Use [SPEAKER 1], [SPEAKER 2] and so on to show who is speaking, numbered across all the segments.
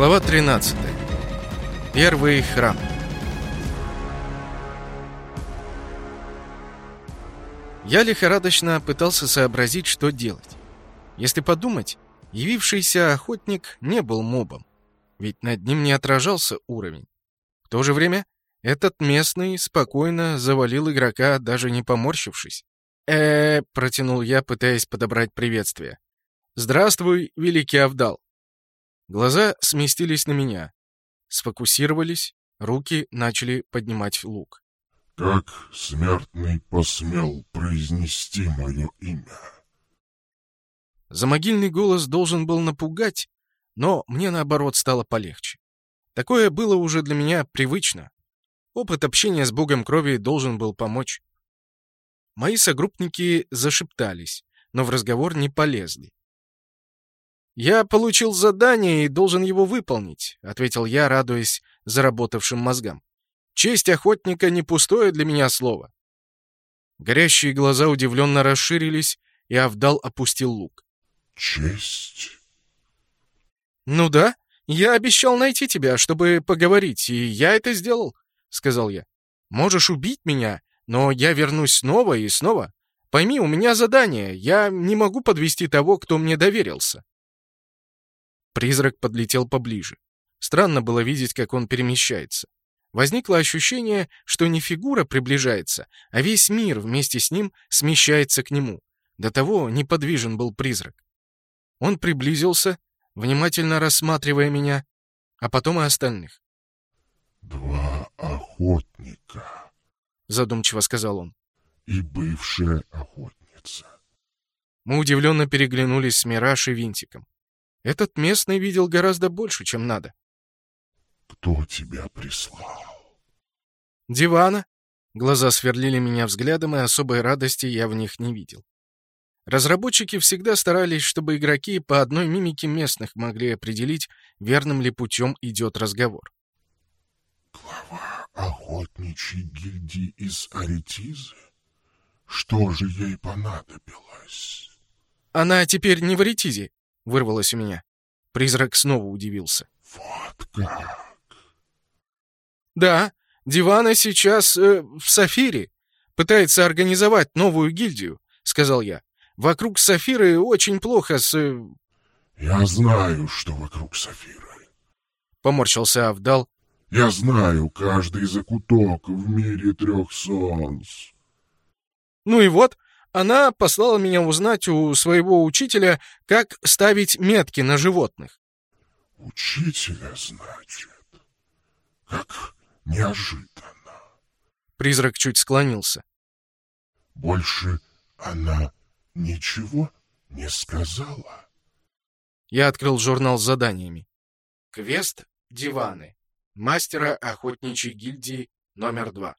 [SPEAKER 1] Глава 13. Первый храм. Я лихорадочно пытался сообразить, что делать. Если подумать, явившийся охотник не был мобом, ведь над ним не отражался уровень. В то же время этот местный спокойно завалил игрока, даже не поморщившись. э протянул я, пытаясь подобрать приветствие. «Здравствуй, великий Авдал!» Глаза сместились на меня, сфокусировались, руки начали поднимать лук.
[SPEAKER 2] «Как смертный посмел произнести мое имя?»
[SPEAKER 1] Замогильный голос должен был напугать, но мне, наоборот, стало полегче. Такое было уже для меня привычно. Опыт общения с богом крови должен был помочь. Мои согруппники зашептались, но в разговор не полезли. «Я получил задание и должен его выполнить», — ответил я, радуясь заработавшим мозгам. «Честь охотника — не пустое для меня слово». Горящие глаза удивленно расширились, и Авдал опустил лук.
[SPEAKER 2] «Честь?»
[SPEAKER 1] «Ну да, я обещал найти тебя, чтобы поговорить, и я это сделал», — сказал я. «Можешь убить меня, но я вернусь снова и снова. Пойми, у меня задание, я не могу подвести того, кто мне доверился». Призрак подлетел поближе. Странно было видеть, как он перемещается. Возникло ощущение, что не фигура приближается, а весь мир вместе с ним смещается к нему. До того неподвижен был призрак. Он приблизился, внимательно рассматривая меня, а потом и остальных.
[SPEAKER 2] «Два охотника», —
[SPEAKER 1] задумчиво сказал он.
[SPEAKER 2] «И бывшая охотница».
[SPEAKER 1] Мы удивленно переглянулись с Мираж и Винтиком. Этот местный видел гораздо больше, чем надо.
[SPEAKER 2] «Кто тебя прислал?»
[SPEAKER 1] «Дивана». Глаза сверлили меня взглядом, и особой радости я в них не видел. Разработчики всегда старались, чтобы игроки по одной мимике местных могли определить, верным ли путем идет разговор.
[SPEAKER 2] «Глава охотничьей гильдии из Аретизы? Что же ей понадобилось?»
[SPEAKER 1] «Она теперь не в Аретизе», — вырвалось у меня. Призрак снова удивился.
[SPEAKER 2] «Вот как!»
[SPEAKER 1] «Да, Дивана сейчас э, в Сафире. Пытается организовать новую гильдию», — сказал я. «Вокруг Сафиры очень плохо с...» э,
[SPEAKER 2] «Я знаю, что вокруг Сафиры.
[SPEAKER 1] Поморщился Авдал.
[SPEAKER 2] Я знаю каждый закуток в мире трех солнц».
[SPEAKER 1] «Ну и вот, она послала меня узнать у своего учителя, как ставить метки на животных».
[SPEAKER 2] «Учителя, значит? Как неожиданно.
[SPEAKER 1] Призрак чуть склонился.
[SPEAKER 2] Больше она ничего не сказала.
[SPEAKER 1] Я открыл журнал с заданиями. Квест Диваны. Мастера охотничьей гильдии номер два.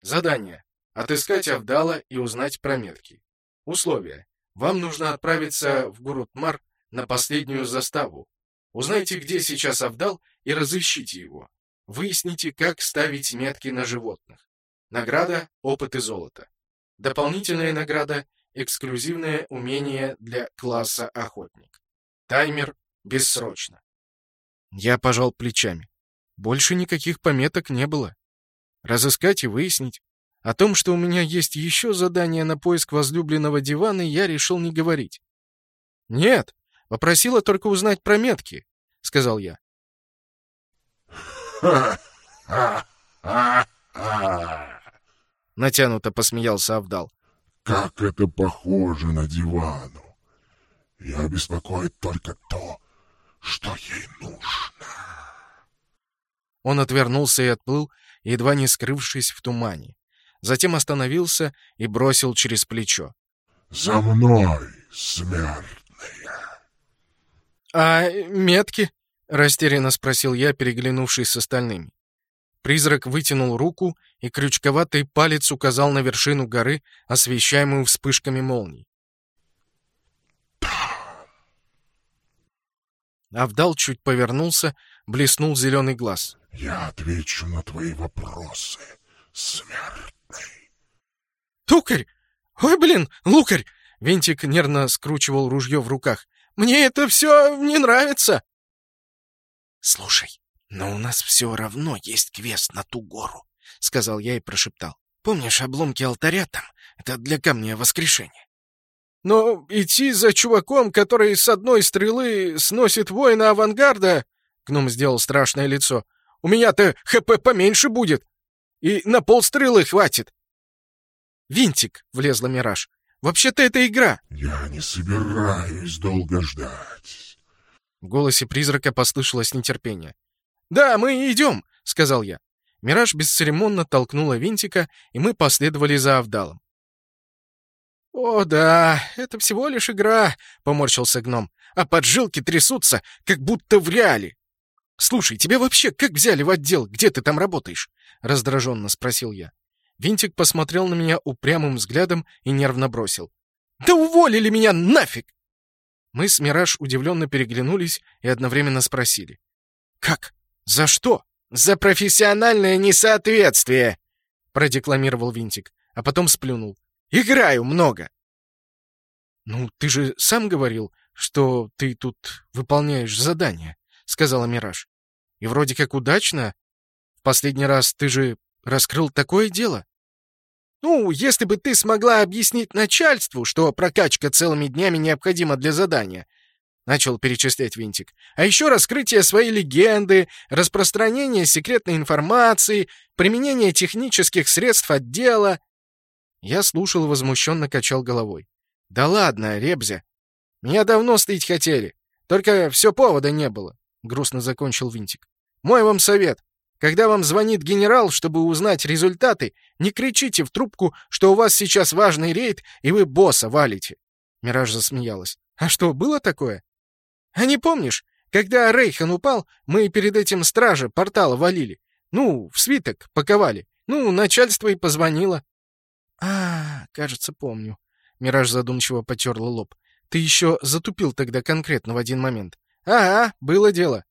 [SPEAKER 1] Задание. Отыскать Авдала и узнать про метки. Условия. Вам нужно отправиться в Гурутмар на последнюю заставу. Узнайте, где сейчас Авдал, и разыщите его. Выясните, как ставить метки на животных. Награда — опыт и золото. Дополнительная награда — эксклюзивное умение для класса охотник. Таймер бессрочно. Я пожал плечами. Больше никаких пометок не было. Разыскать и выяснить. О том, что у меня есть еще задание на поиск возлюбленного дивана, я решил не говорить. «Нет, попросила только узнать про метки», — сказал я. Натянуто посмеялся Авдал.
[SPEAKER 2] Как это похоже на дивану. Я беспокоит только то, что ей нужно.
[SPEAKER 1] Он отвернулся и отплыл, едва не скрывшись в тумане. Затем остановился и бросил через плечо.
[SPEAKER 2] За мной, смертная.
[SPEAKER 1] «А метки?» — растерянно спросил я, переглянувшись с остальными. Призрак вытянул руку, и крючковатый палец указал на вершину горы, освещаемую вспышками молний. Авдал чуть повернулся, блеснул зеленый глаз.
[SPEAKER 2] Я отвечу на твои вопросы, смертный.
[SPEAKER 1] «Тукарь! Ой, блин, лукарь!» Винтик нервно скручивал ружье в руках. «Мне это все не нравится!» «Слушай, но у нас все равно есть квест на ту гору», — сказал я и прошептал. «Помнишь обломки алтаря там? Это для камня воскрешения». «Но идти за чуваком, который с одной стрелы сносит воина авангарда...» Гном сделал страшное лицо. «У меня-то ХП поменьше будет, и на полстрелы хватит». «Винтик», — влезла Мираж. «Вообще-то это игра».
[SPEAKER 2] «Я не собираюсь долго ждать».
[SPEAKER 1] В голосе призрака послышалось нетерпение. «Да, мы идем», — сказал я. Мираж бесцеремонно толкнула винтика, и мы последовали за Авдалом. «О, да, это всего лишь игра», — поморщился гном. «А поджилки трясутся, как будто в реале». «Слушай, тебя вообще как взяли в отдел? Где ты там работаешь?» — раздраженно спросил я. Винтик посмотрел на меня упрямым взглядом и нервно бросил. «Да уволили меня нафиг!» Мы с Мираж удивленно переглянулись и одновременно спросили. «Как? За что?» «За профессиональное несоответствие!» — продекламировал Винтик, а потом сплюнул. «Играю много!» «Ну, ты же сам говорил, что ты тут выполняешь задание», — сказала Мираж. «И вроде как удачно. В последний раз ты же раскрыл такое дело». «Ну, если бы ты смогла объяснить начальству, что прокачка целыми днями необходима для задания, начал перечислять Винтик. А еще раскрытие своей легенды, распространение секретной информации, применение технических средств отдела. Я слушал возмущенно качал головой. Да ладно, Ребзя. Меня давно стыть хотели. Только все повода не было, грустно закончил Винтик. Мой вам совет. Когда вам звонит генерал, чтобы узнать результаты, не кричите в трубку, что у вас сейчас важный рейд, и вы босса валите. Мираж засмеялась. А что, было такое? А не помнишь, когда Рейхан упал, мы перед этим стражи портала валили? Ну, в свиток паковали. Ну, начальство и позвонило. А, кажется, помню. Мираж задумчиво потерла лоб. Ты еще затупил тогда конкретно в один момент. Ага, было дело.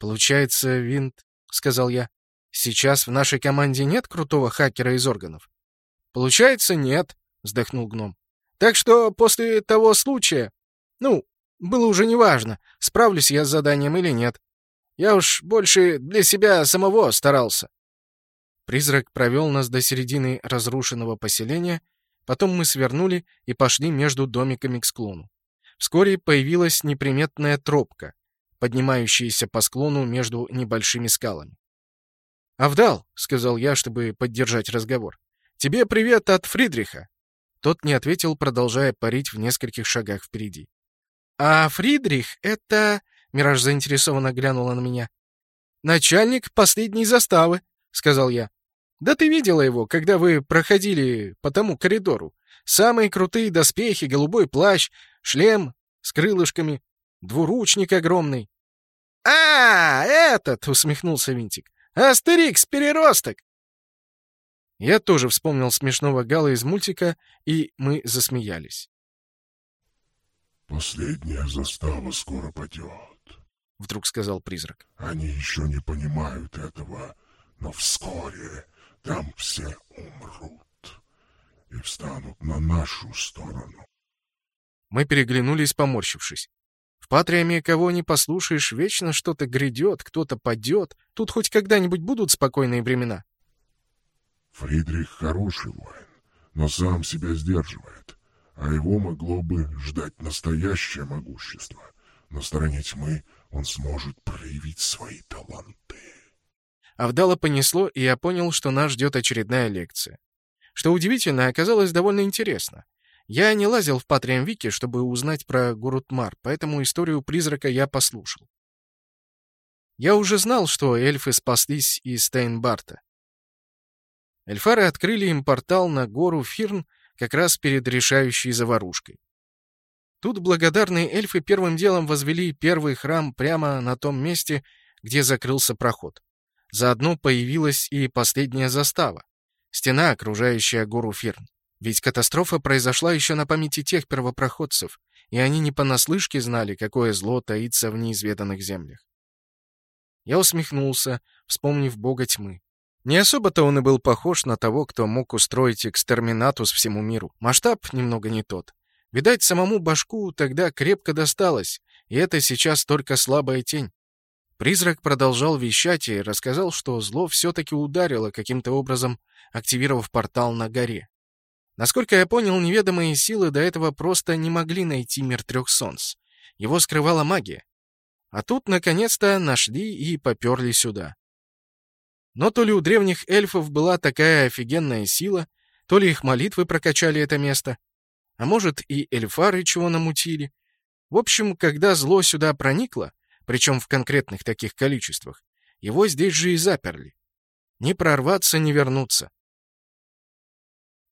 [SPEAKER 1] Получается, Винт, сказал я. Сейчас в нашей команде нет крутого хакера из органов. Получается, нет, вздохнул гном. Так что после того случая, ну, было уже неважно, справлюсь я с заданием или нет. Я уж больше для себя самого старался. Призрак провел нас до середины разрушенного поселения, потом мы свернули и пошли между домиками к склону. Вскоре появилась неприметная тропка, поднимающаяся по склону между небольшими скалами. «Авдал», — сказал я, чтобы поддержать разговор, — «тебе привет от Фридриха». Тот не ответил, продолжая парить в нескольких шагах впереди. А Фридрих — это...» — Мираж заинтересованно глянула на меня. «Начальник последней заставы», — сказал я. «Да ты видела его, когда вы проходили по тому коридору. Самые крутые доспехи, голубой плащ, шлем с крылышками, двуручник огромный». «А, этот!» — усмехнулся Винтик. «Астерикс-переросток!» Я тоже вспомнил смешного Гала из мультика, и мы засмеялись.
[SPEAKER 2] «Последняя застава скоро падет», —
[SPEAKER 1] вдруг сказал призрак.
[SPEAKER 2] «Они еще не понимают этого, но вскоре там все умрут и встанут на нашу сторону».
[SPEAKER 1] Мы переглянулись, поморщившись. В Патриаме кого не послушаешь, вечно что-то грядет, кто-то падет. Тут хоть когда-нибудь будут спокойные времена.
[SPEAKER 2] Фридрих хороший воин, но сам себя сдерживает а его могло бы ждать настоящее могущество. На стороне тьмы он сможет проявить свои таланты.
[SPEAKER 1] Авдала понесло, и я понял, что нас ждет очередная лекция. Что удивительно, оказалось довольно интересно. Я не лазил в Патриам Вики, чтобы узнать про Гурутмар, поэтому историю призрака я послушал. Я уже знал, что эльфы спаслись из Стейнбарта. Эльфары открыли им портал на гору Фирн как раз перед решающей заварушкой. Тут благодарные эльфы первым делом возвели первый храм прямо на том месте, где закрылся проход. Заодно появилась и последняя застава — стена, окружающая гору Фирн. Ведь катастрофа произошла еще на памяти тех первопроходцев, и они не понаслышке знали, какое зло таится в неизведанных землях. Я усмехнулся, вспомнив бога тьмы. Не особо-то он и был похож на того, кто мог устроить экстерминатус всему миру. Масштаб немного не тот. Видать, самому башку тогда крепко досталось, и это сейчас только слабая тень. Призрак продолжал вещать и рассказал, что зло все-таки ударило каким-то образом, активировав портал на горе. Насколько я понял, неведомые силы до этого просто не могли найти мир трех солнц. Его скрывала магия. А тут, наконец-то, нашли и поперли сюда. Но то ли у древних эльфов была такая офигенная сила, то ли их молитвы прокачали это место, а может и эльфары чего намутили. В общем, когда зло сюда проникло, причем в конкретных таких количествах, его здесь же и заперли. Не прорваться, не вернуться.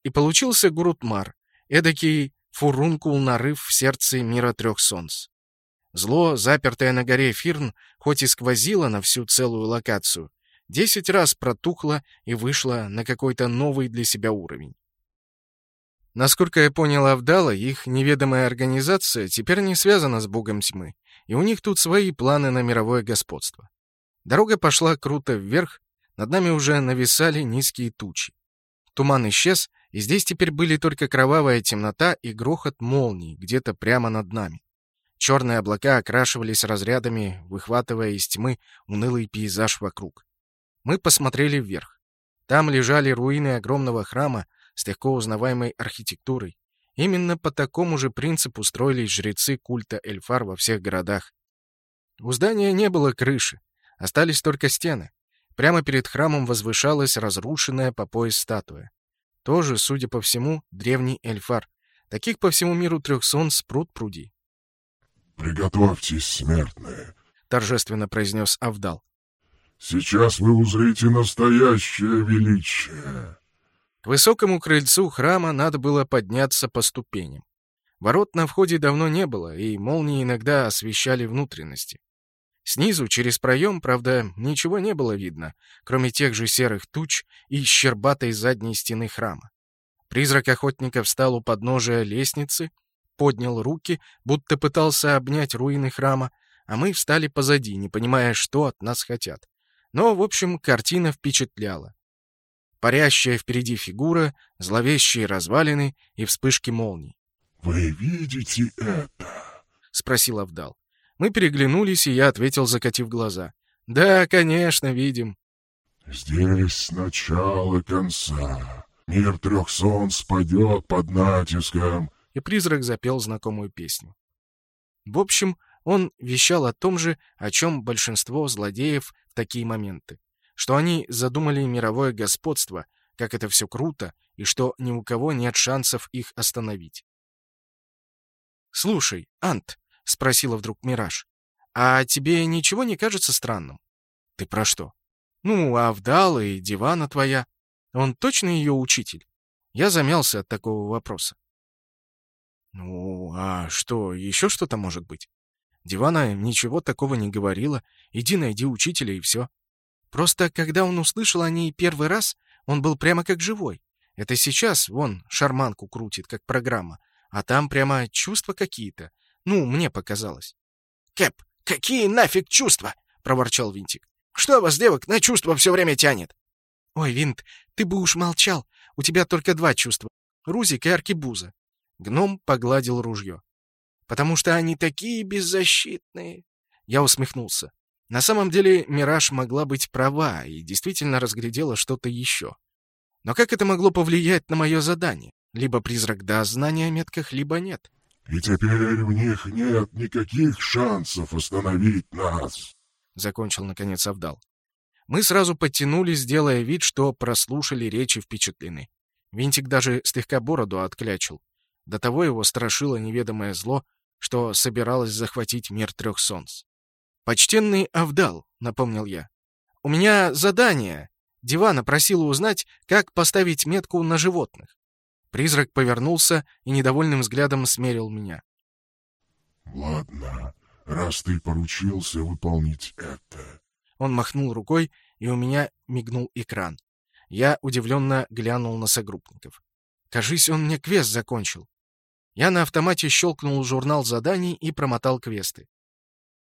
[SPEAKER 1] И получился Гурутмар, эдакий фурункул-нарыв в сердце мира трех солнц. Зло, запертое на горе Фирн, хоть и сквозило на всю целую локацию, десять раз протухло и вышло на какой-то новый для себя уровень. Насколько я понял Авдала, их неведомая организация теперь не связана с богом тьмы, и у них тут свои планы на мировое господство. Дорога пошла круто вверх, над нами уже нависали низкие тучи. Туман исчез, и здесь теперь были только кровавая темнота и грохот молний где-то прямо над нами. Черные облака окрашивались разрядами, выхватывая из тьмы унылый пейзаж вокруг. Мы посмотрели вверх. Там лежали руины огромного храма с легко узнаваемой архитектурой. Именно по такому же принципу строились жрецы культа Эльфар во всех городах. У здания не было крыши, остались только стены. Прямо перед храмом возвышалась разрушенная по пояс статуя. Тоже, судя по всему, древний эльфар. Таких по всему миру трех солнц пруд пруди.
[SPEAKER 2] «Приготовьтесь, смертные», —
[SPEAKER 1] торжественно произнес Авдал.
[SPEAKER 2] «Сейчас вы узрите настоящее величие».
[SPEAKER 1] К высокому крыльцу храма надо было подняться по ступеням. Ворот на входе давно не было, и молнии иногда освещали внутренности. Снизу, через проем, правда, ничего не было видно, кроме тех же серых туч и щербатой задней стены храма. Призрак охотника встал у подножия лестницы, поднял руки, будто пытался обнять руины храма, а мы встали позади, не понимая, что от нас хотят. Но, в общем, картина впечатляла. Парящая впереди фигура, зловещие развалины и вспышки молний.
[SPEAKER 2] «Вы видите это?»
[SPEAKER 1] — спросил Авдал. Мы переглянулись, и я ответил, закатив глаза. «Да, конечно, видим».
[SPEAKER 2] «Здесь начало конца. Мир трех солнц падет под натиском».
[SPEAKER 1] И призрак запел знакомую песню. В общем, он вещал о том же, о чем большинство злодеев в такие моменты. Что они задумали мировое господство, как это все круто, и что ни у кого нет шансов их остановить. «Слушай, Ант, — спросила вдруг Мираж. «А тебе ничего не кажется странным?» «Ты про что?» «Ну, Авдала и Дивана твоя. Он точно ее учитель?» Я замялся от такого вопроса. «Ну, а что, еще что-то может быть?» Дивана ничего такого не говорила. Иди найди учителя и все. Просто, когда он услышал о ней первый раз, он был прямо как живой. Это сейчас, вон, шарманку крутит, как программа. А там прямо чувства какие-то. Ну, мне показалось. «Кэп, какие нафиг чувства?» — проворчал Винтик. «Что вас, девок, на чувства все время тянет?» «Ой, Винт, ты бы уж молчал. У тебя только два чувства. Рузик и Аркибуза». Гном погладил ружье. «Потому что они такие беззащитные». Я усмехнулся. На самом деле Мираж могла быть права и действительно разглядела что-то еще. Но как это могло повлиять на мое задание? Либо призрак даст знания о метках, либо нет.
[SPEAKER 2] И теперь у них нет никаких шансов остановить нас.
[SPEAKER 1] Закончил, наконец, Авдал. Мы сразу подтянулись, делая вид, что прослушали речи впечатлены. Винтик даже слегка бороду отклячил. До того его страшило неведомое зло, что собиралось захватить мир трех солнц. «Почтенный Авдал», — напомнил я. «У меня задание. Дивана просила узнать, как поставить метку на животных. Призрак повернулся и недовольным взглядом смерил меня.
[SPEAKER 2] «Ладно, раз ты поручился выполнить это...»
[SPEAKER 1] Он махнул рукой, и у меня мигнул экран. Я удивленно глянул на согруппников. Кажись, он мне квест закончил. Я на автомате щелкнул журнал заданий и промотал квесты.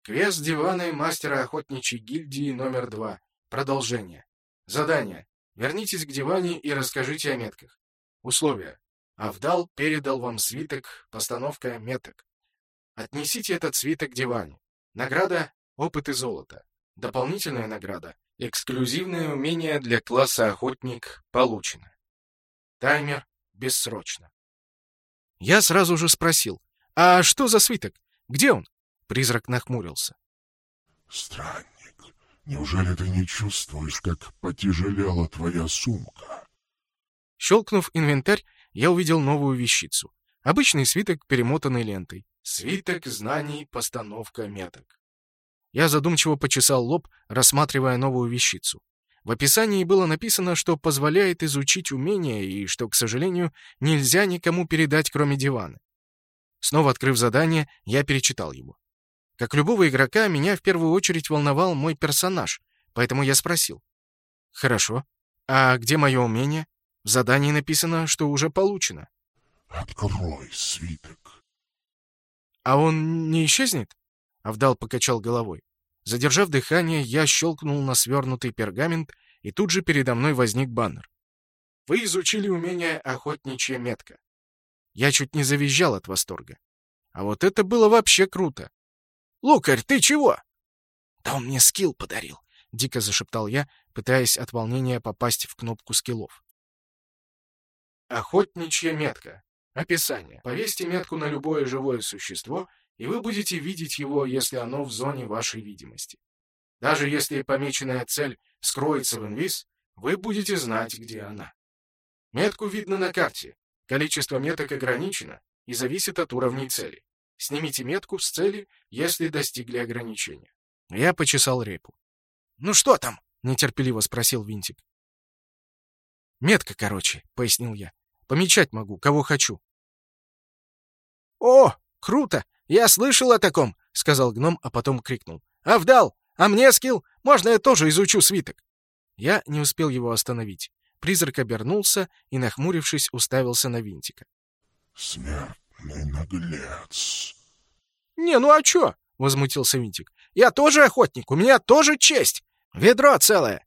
[SPEAKER 1] Квест диваны мастера охотничьей гильдии номер два. Продолжение. Задание. Вернитесь к диване и расскажите о метках. Условия. Авдал передал вам свиток, постановка меток. Отнесите этот свиток дивану. Награда — опыт и золото. Дополнительная награда. Эксклюзивное умение для класса охотник получено. Таймер бессрочно. Я сразу же спросил, а что за свиток? Где он? Призрак нахмурился.
[SPEAKER 2] Странник, неужели ты не чувствуешь, как потяжелела твоя сумка?
[SPEAKER 1] Щелкнув инвентарь, я увидел новую вещицу. Обычный свиток, перемотанный лентой. Свиток знаний, постановка меток. Я задумчиво почесал лоб, рассматривая новую вещицу. В описании было написано, что позволяет изучить умения и что, к сожалению, нельзя никому передать, кроме дивана. Снова открыв задание, я перечитал его. Как любого игрока, меня в первую очередь волновал мой персонаж, поэтому я спросил. «Хорошо. А где мое умение? В задании написано, что уже получено».
[SPEAKER 2] «Открой свиток».
[SPEAKER 1] «А он не исчезнет?» Авдал покачал головой. Задержав дыхание, я щелкнул на свернутый пергамент, и тут же передо мной возник баннер. «Вы изучили умение охотничья метка». Я чуть не завизжал от восторга. А вот это было вообще круто. «Лукарь, ты чего?» «Да он мне скилл подарил», — дико зашептал я, пытаясь от волнения попасть в кнопку скиллов. Охотничья метка. Описание. Повесьте метку на любое живое существо и вы будете видеть его, если оно в зоне вашей видимости. Даже если помеченная цель скроется в инвиз, вы будете знать, где она. Метку видно на карте. Количество меток ограничено и зависит от уровней цели. Снимите метку с цели, если достигли ограничения. Я почесал репу. «Ну что там?» — нетерпеливо спросил Винтик. «Метка, короче», — пояснил я. «Помечать могу, кого хочу». «О, круто! «Я слышал о таком», — сказал гном, а потом крикнул. «Авдал! А мне скилл? Можно я тоже изучу свиток?» Я не успел его остановить. Призрак обернулся и, нахмурившись, уставился на винтика.
[SPEAKER 2] «Смертный наглец!»
[SPEAKER 1] «Не, ну а чё?» — возмутился винтик. «Я тоже охотник, у меня тоже честь! Ведро целое!»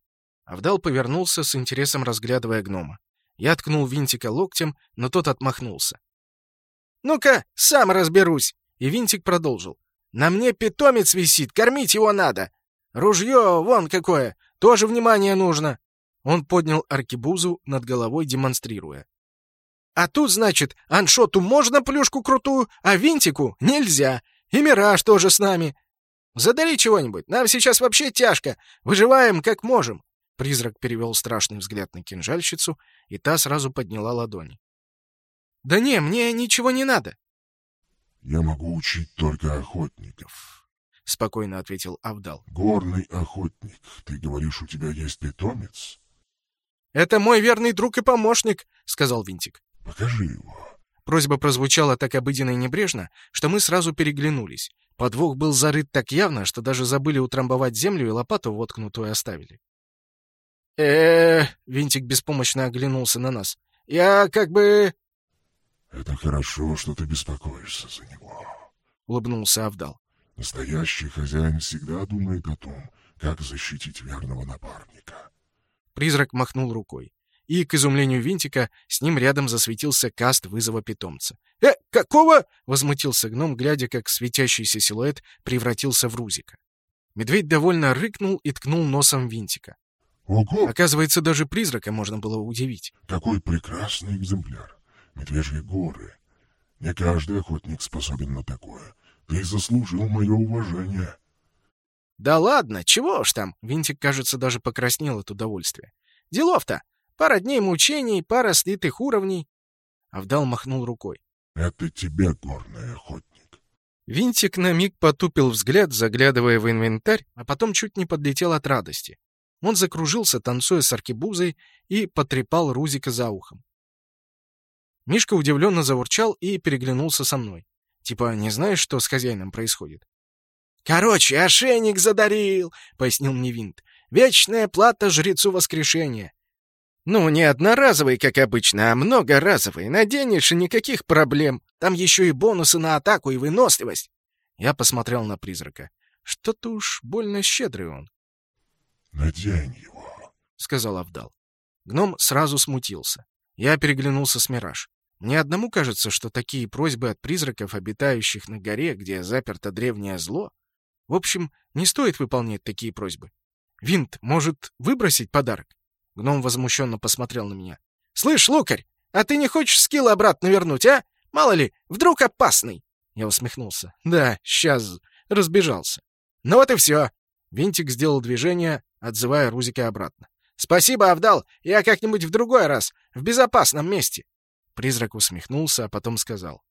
[SPEAKER 1] Авдал повернулся с интересом, разглядывая гнома. Я ткнул винтика локтем, но тот отмахнулся. «Ну-ка, сам разберусь!» И Винтик продолжил. «На мне питомец висит, кормить его надо. Ружье вон какое, тоже внимание нужно». Он поднял аркебузу над головой, демонстрируя. «А тут, значит, аншоту можно плюшку крутую, а винтику нельзя. И Мираж тоже с нами. Задари чего-нибудь, нам сейчас вообще тяжко. Выживаем как можем». Призрак перевел страшный взгляд на кинжальщицу, и та сразу подняла ладони. «Да не, мне ничего не надо.
[SPEAKER 2] Я могу учить только охотников, —
[SPEAKER 1] спокойно ответил Авдал.
[SPEAKER 2] Горный охотник, ты говоришь, у тебя есть питомец?
[SPEAKER 1] Это мой верный друг и помощник, — сказал Винтик.
[SPEAKER 2] Покажи его.
[SPEAKER 1] Просьба прозвучала так обыденно и небрежно, что мы сразу переглянулись. Подвох был зарыт так явно, что даже забыли утрамбовать землю и лопату воткнутую оставили. Э Винтик беспомощно оглянулся на нас. «Я как бы...»
[SPEAKER 2] «Это хорошо, что ты беспокоишься за него», —
[SPEAKER 1] улыбнулся Авдал.
[SPEAKER 2] «Настоящий хозяин всегда думает о том, как защитить верного напарника».
[SPEAKER 1] Призрак махнул рукой. И, к изумлению Винтика, с ним рядом засветился каст вызова питомца. «Э, какого?» — возмутился гном, глядя, как светящийся силуэт превратился в Рузика. Медведь довольно рыкнул и ткнул носом Винтика.
[SPEAKER 2] «Ого!»
[SPEAKER 1] Оказывается, даже призрака можно было удивить.
[SPEAKER 2] «Какой прекрасный экземпляр! Медвежьи горы. Не каждый охотник способен на такое. Ты заслужил мое уважение.
[SPEAKER 1] Да ладно, чего уж там. Винтик, кажется, даже покраснел от удовольствия. Делов-то. Пара дней мучений, пара слитых уровней. Авдал махнул рукой.
[SPEAKER 2] Это тебе, горный охотник.
[SPEAKER 1] Винтик на миг потупил взгляд, заглядывая в инвентарь, а потом чуть не подлетел от радости. Он закружился, танцуя с аркебузой, и потрепал Рузика за ухом. Мишка удивленно заурчал и переглянулся со мной. Типа, не знаешь, что с хозяином происходит? «Короче, ошейник задарил», — пояснил мне Винт. «Вечная плата жрецу воскрешения». «Ну, не одноразовый, как обычно, а многоразовый. Наденешь, и никаких проблем. Там еще и бонусы на атаку и выносливость». Я посмотрел на призрака. Что-то уж больно щедрый он.
[SPEAKER 2] «Надень его», —
[SPEAKER 1] сказал Авдал. Гном сразу смутился. Я переглянулся с Мираж. Мне одному кажется, что такие просьбы от призраков, обитающих на горе, где заперто древнее зло, В общем, не стоит выполнять такие просьбы. Винт, может, выбросить подарок? Гном возмущенно посмотрел на меня. «Слышь, лукарь, а ты не хочешь скилл обратно вернуть, а? Мало ли, вдруг опасный?» Я усмехнулся. «Да, сейчас разбежался». «Ну вот и все». Винтик сделал движение, отзывая Рузика обратно. «Спасибо, Авдал, я как-нибудь в другой раз, в безопасном месте». Призрак усмехнулся, а потом сказал.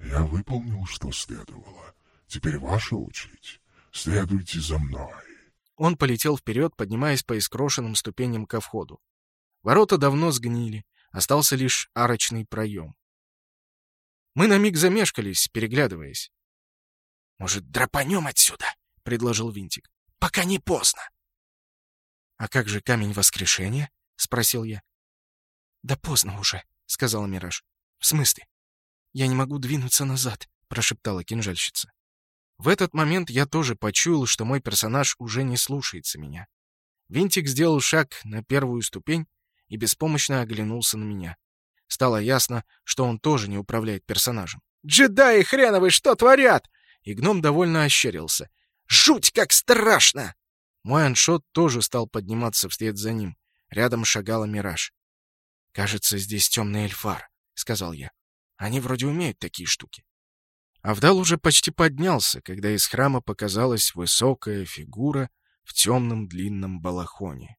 [SPEAKER 2] «Я выполнил, что следовало. Теперь ваша очередь. Следуйте за мной».
[SPEAKER 1] Он полетел вперед, поднимаясь по искрошенным ступеням ко входу. Ворота давно сгнили, остался лишь арочный проем. Мы на миг замешкались, переглядываясь. «Может, драпанем отсюда?» — предложил Винтик. «Пока не поздно». «А как же камень воскрешения?» — спросил я. «Да поздно уже», — сказала Мираж. «В смысле?» «Я не могу двинуться назад», — прошептала кинжальщица. В этот момент я тоже почуял, что мой персонаж уже не слушается меня. Винтик сделал шаг на первую ступень и беспомощно оглянулся на меня. Стало ясно, что он тоже не управляет персонажем. «Джедаи хреновы что творят?» И гном довольно ощерился. «Жуть, как страшно!» Мой аншот тоже стал подниматься вслед за ним. Рядом шагала Мираж. «Кажется, здесь темный эльфар», — сказал я. «Они вроде умеют такие штуки». Авдал уже почти поднялся, когда из храма показалась высокая фигура в темном длинном балахоне.